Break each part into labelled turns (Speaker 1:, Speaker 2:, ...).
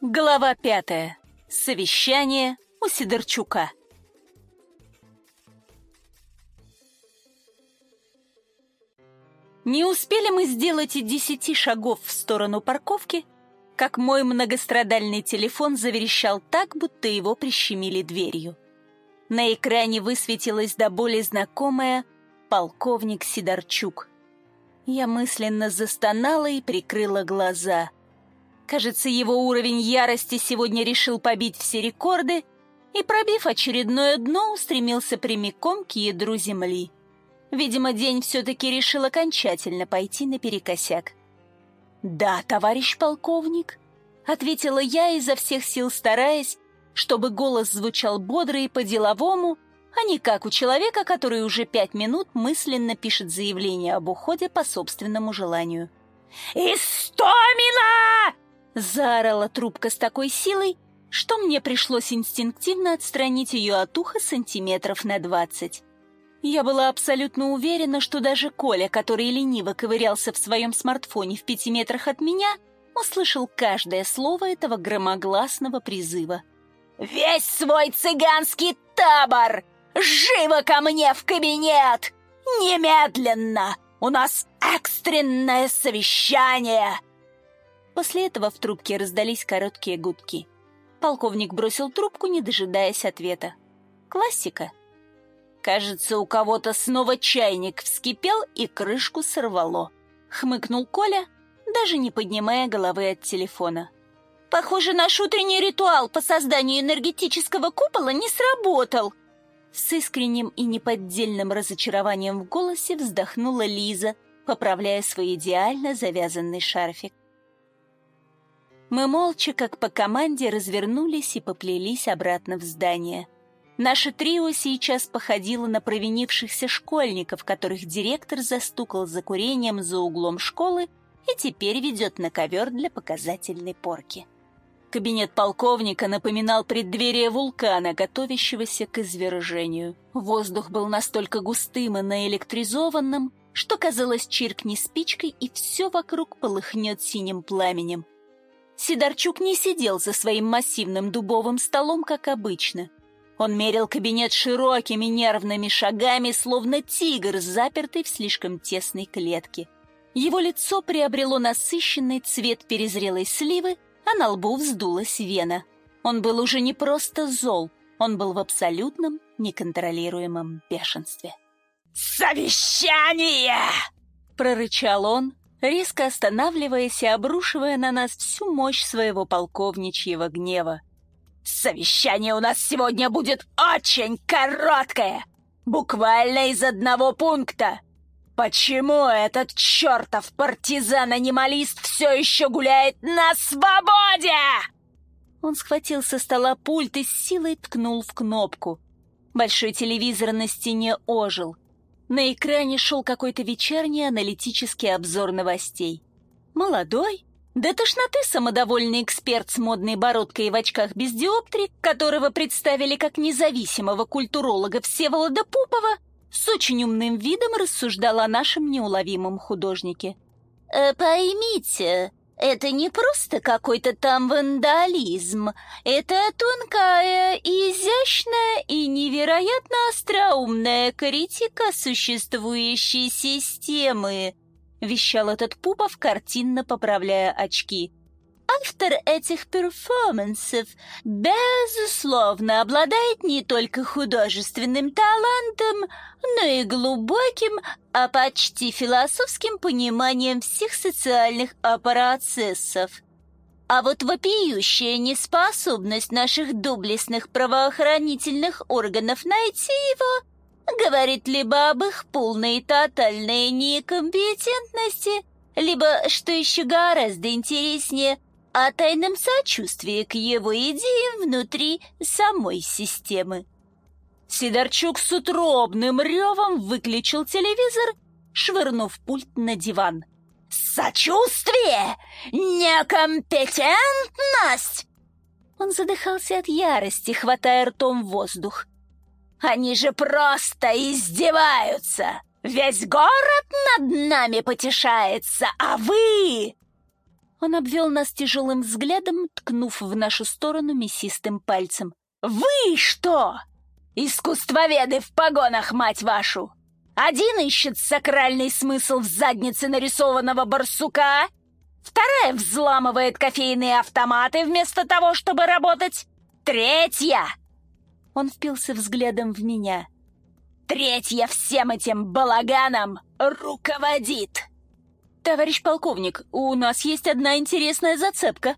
Speaker 1: Глава пятая. Совещание у Сидорчука. Не успели мы сделать и десяти шагов в сторону парковки, как мой многострадальный телефон заверещал так, будто его прищемили дверью. На экране высветилась до боли знакомая полковник Сидорчук. Я мысленно застонала и прикрыла глаза. Кажется, его уровень ярости сегодня решил побить все рекорды и, пробив очередное дно, устремился прямиком к ядру земли. Видимо, день все-таки решил окончательно пойти наперекосяк. «Да, товарищ полковник», — ответила я изо всех сил стараясь, чтобы голос звучал бодро и по-деловому, а не как у человека, который уже пять минут мысленно пишет заявление об уходе по собственному желанию.
Speaker 2: «Истомина!»
Speaker 1: — заорала трубка с такой силой, что мне пришлось инстинктивно отстранить ее от уха сантиметров на двадцать. Я была абсолютно уверена, что даже Коля, который лениво ковырялся в своем смартфоне в пяти метрах от меня, услышал каждое слово этого громогласного призыва.
Speaker 2: «Весь свой цыганский табор! Живо ко мне в кабинет! Немедленно! У нас экстренное совещание!»
Speaker 1: После этого в трубке раздались короткие гудки. Полковник бросил трубку, не дожидаясь ответа. Классика. Кажется, у кого-то снова чайник вскипел и крышку сорвало. Хмыкнул Коля, даже не поднимая головы от телефона. Похоже, наш утренний ритуал по созданию энергетического купола не сработал. С искренним и неподдельным разочарованием в голосе вздохнула Лиза, поправляя свой идеально завязанный шарфик. Мы молча, как по команде, развернулись и поплелись обратно в здание. Наше трио сейчас походило на провинившихся школьников, которых директор застукал за курением за углом школы и теперь ведет на ковер для показательной порки. Кабинет полковника напоминал преддверие вулкана, готовящегося к извержению. Воздух был настолько густым и наэлектризованным, что казалось, чиркни спичкой, и все вокруг полыхнет синим пламенем. Сидорчук не сидел за своим массивным дубовым столом, как обычно — он мерил кабинет широкими нервными шагами, словно тигр, запертый в слишком тесной клетке. Его лицо приобрело насыщенный цвет перезрелой сливы, а на лбу вздулась вена. Он был уже не просто зол, он был в абсолютном неконтролируемом бешенстве.
Speaker 2: «Совещание!»
Speaker 1: — прорычал он, резко останавливаясь и обрушивая на нас всю мощь своего полковничьего гнева.
Speaker 2: Совещание у нас сегодня будет очень короткое, буквально из одного пункта. Почему этот чертов партизан-анималист все еще гуляет на свободе?
Speaker 1: Он схватил со стола пульт и с силой ткнул в кнопку. Большой телевизор на стене ожил. На экране шел какой-то вечерний аналитический обзор новостей. Молодой, до тошноты самодовольный эксперт с модной бородкой и в очках без диоптрий, которого представили как независимого культуролога Всеволода Пупова, с очень умным видом рассуждал о нашем неуловимом художнике. «Э, «Поймите, это не просто какой-то там вандализм. Это тонкая, изящная и невероятно остроумная критика существующей системы», вещал этот Пупов, картинно поправляя очки. Автор этих перформансов, безусловно, обладает не только художественным талантом, но и глубоким, а почти философским пониманием всех социальных процессов. А вот вопиющая неспособность наших доблестных правоохранительных органов найти его – Говорит либо об их полной и тотальной некомпетентности, либо, что еще гораздо интереснее, о тайном сочувствии к его идеям внутри самой системы. Сидорчук с утробным ревом выключил телевизор, швырнув пульт на диван.
Speaker 2: «Сочувствие? Некомпетентность?»
Speaker 1: Он задыхался от ярости, хватая ртом воздух.
Speaker 2: Они же просто издеваются! Весь город над нами потешается, а вы...»
Speaker 1: Он обвел нас тяжелым взглядом, ткнув в нашу сторону мясистым пальцем.
Speaker 2: «Вы что? Искусствоведы в погонах, мать вашу! Один ищет сакральный смысл в заднице нарисованного барсука, вторая взламывает кофейные автоматы вместо того, чтобы работать, третья...»
Speaker 1: Он впился взглядом в меня.
Speaker 2: «Третья всем этим балаганом руководит!»
Speaker 1: «Товарищ полковник, у нас есть одна интересная зацепка!»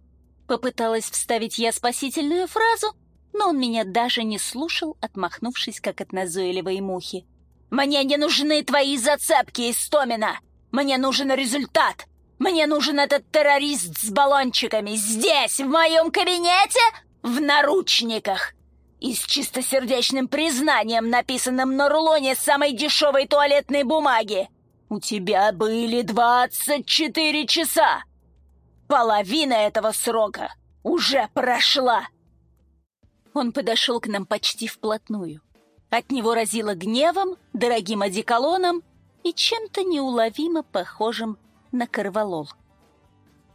Speaker 1: Попыталась вставить я спасительную фразу, но он меня даже не слушал, отмахнувшись, как от назойливой мухи.
Speaker 2: «Мне не нужны твои зацепки, Истомина! Мне нужен результат! Мне нужен этот террорист с баллончиками здесь, в моем кабинете, в наручниках! И с чистосердечным признанием, написанным на рулоне самой дешевой туалетной бумаги! У тебя были двадцать четыре часа! Половина этого срока уже прошла!»
Speaker 1: Он подошел к нам почти вплотную. От него разило гневом, дорогим одеколоном и чем-то неуловимо похожим на корвалол.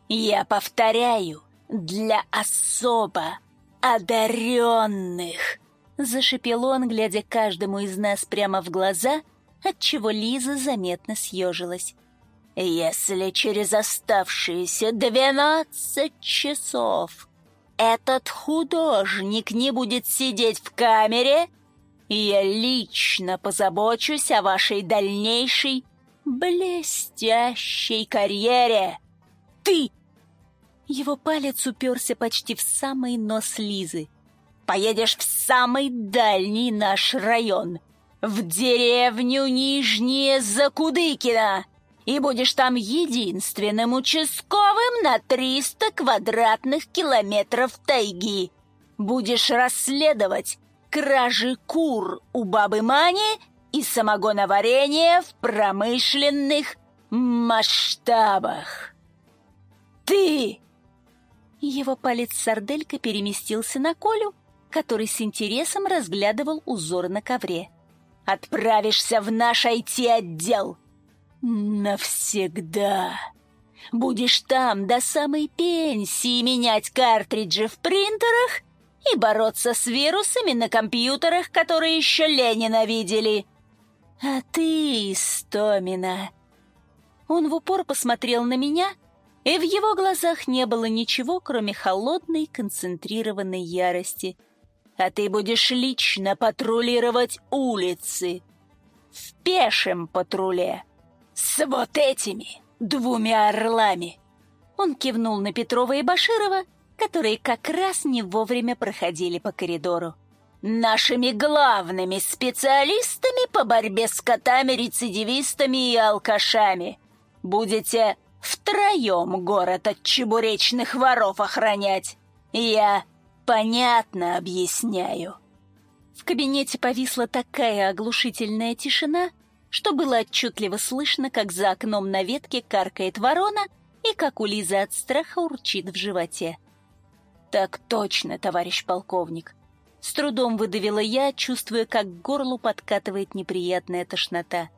Speaker 2: «Я повторяю, для особо одаренных!»
Speaker 1: Зашипел он, глядя каждому из нас прямо в глаза, отчего Лиза заметно съежилась.
Speaker 2: «Если через оставшиеся двенадцать часов этот художник не будет сидеть в камере, я лично позабочусь о вашей дальнейшей блестящей карьере. Ты!»
Speaker 1: Его палец уперся почти в самый нос Лизы.
Speaker 2: «Поедешь в самый дальний наш район, в деревню Нижнее Закудыкино!» и будешь там единственным участковым на 300 квадратных километров тайги. Будешь расследовать кражи кур у бабы Мани и самогоноварение в промышленных масштабах. Ты!»
Speaker 1: Его палец сарделькой переместился на Колю, который с интересом разглядывал узор на ковре.
Speaker 2: «Отправишься в наш IT-отдел!» Навсегда. Будешь там до самой пенсии менять картриджи в принтерах и бороться с вирусами на компьютерах, которые еще Ленина видели. А ты, Стомина...
Speaker 1: Он в упор посмотрел на меня, и в его глазах не было ничего, кроме холодной, концентрированной ярости.
Speaker 2: А ты будешь лично патрулировать улицы. В пешем патруле с вот этими двумя орлами!»
Speaker 1: Он кивнул на Петрова и Баширова, которые как раз не вовремя проходили по коридору.
Speaker 2: «Нашими главными специалистами по борьбе с котами-рецидивистами и алкашами. Будете втроем город от чебуречных воров охранять. Я понятно объясняю».
Speaker 1: В кабинете повисла такая оглушительная тишина, что было отчетливо слышно, как за окном на ветке каркает ворона и как у Лизы от страха урчит в животе. «Так точно, товарищ полковник!» С трудом выдавила я, чувствуя, как к горлу подкатывает неприятная тошнота.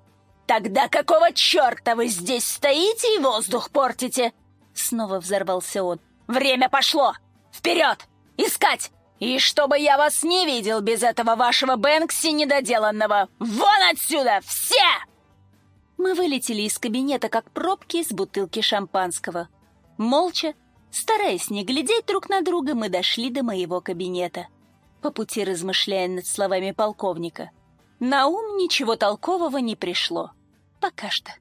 Speaker 2: «Тогда какого черта вы здесь стоите и воздух портите?»
Speaker 1: Снова взорвался он.
Speaker 2: «Время пошло! Вперед! Искать! И чтобы я вас не видел без этого вашего Бэнкси недоделанного! Вон отсюда! Все!»
Speaker 1: Мы вылетели из кабинета, как пробки из бутылки шампанского. Молча, стараясь не глядеть друг на друга, мы дошли до моего кабинета. По пути размышляя над словами полковника. На ум ничего толкового не пришло. Пока что.